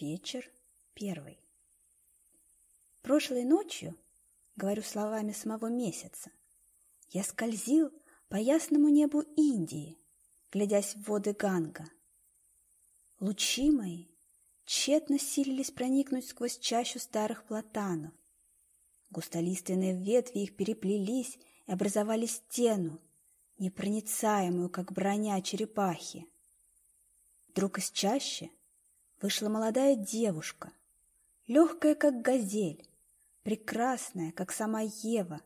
Вечер первый. Прошлой ночью, говорю словами самого месяца, я скользил по ясному небу Индии, глядясь в воды Ганга. Лучи мои тщетно силились проникнуть сквозь чащу старых платанов. Густолиственные ветви их переплелись и образовали стену, непроницаемую, как броня черепахи. Вдруг из чащи вышла молодая девушка, легкая, как газель, прекрасная, как сама Ева,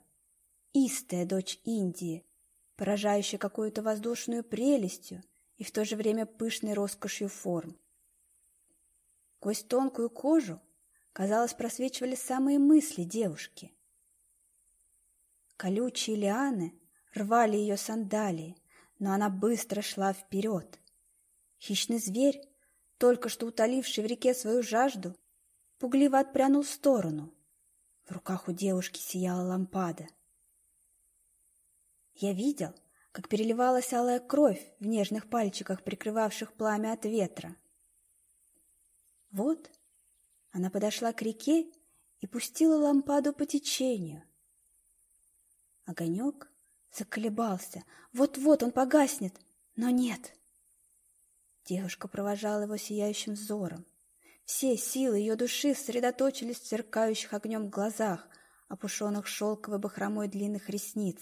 истая дочь Индии, поражающая какую-то воздушную прелестью и в то же время пышной роскошью форм. Сквозь тонкую кожу, казалось, просвечивали самые мысли девушки. Колючие лианы рвали ее сандалии, но она быстро шла вперед. Хищный зверь только что утоливший в реке свою жажду, пугливо отпрянул в сторону. В руках у девушки сияла лампада. Я видел, как переливалась алая кровь в нежных пальчиках, прикрывавших пламя от ветра. Вот она подошла к реке и пустила лампаду по течению. Огонек заколебался. Вот-вот он погаснет, но нет. Девушка провожала его сияющим взором. Все силы ее души сосредоточились в сверкающих огнем глазах, опушенных шелковой бахромой длинных ресниц.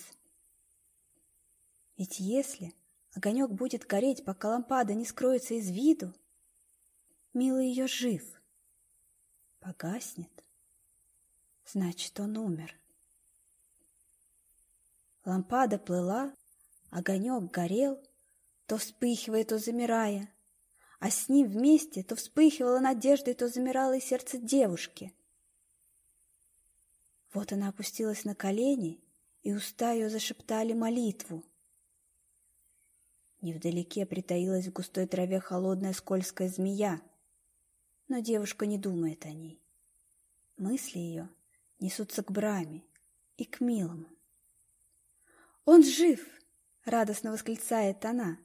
Ведь если огонек будет гореть, пока лампада не скроется из виду, милый ее жив. Погаснет, значит, он умер. Лампада плыла, огонек горел, то вспыхивая, то замирая а с ним вместе то вспыхивала надежда, то замирало и сердце девушки. Вот она опустилась на колени, и уста ее зашептали молитву. Невдалеке притаилась в густой траве холодная скользкая змея, но девушка не думает о ней. Мысли ее несутся к браме и к милому. «Он жив!» — радостно восклицает она,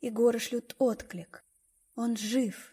и горы шлют отклик. Он жив.